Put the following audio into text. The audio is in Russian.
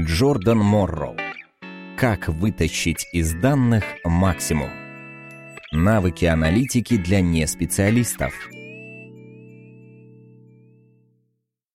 Джордан Морроу. Как вытащить из данных максимум? Навыки аналитики для неспециалистов.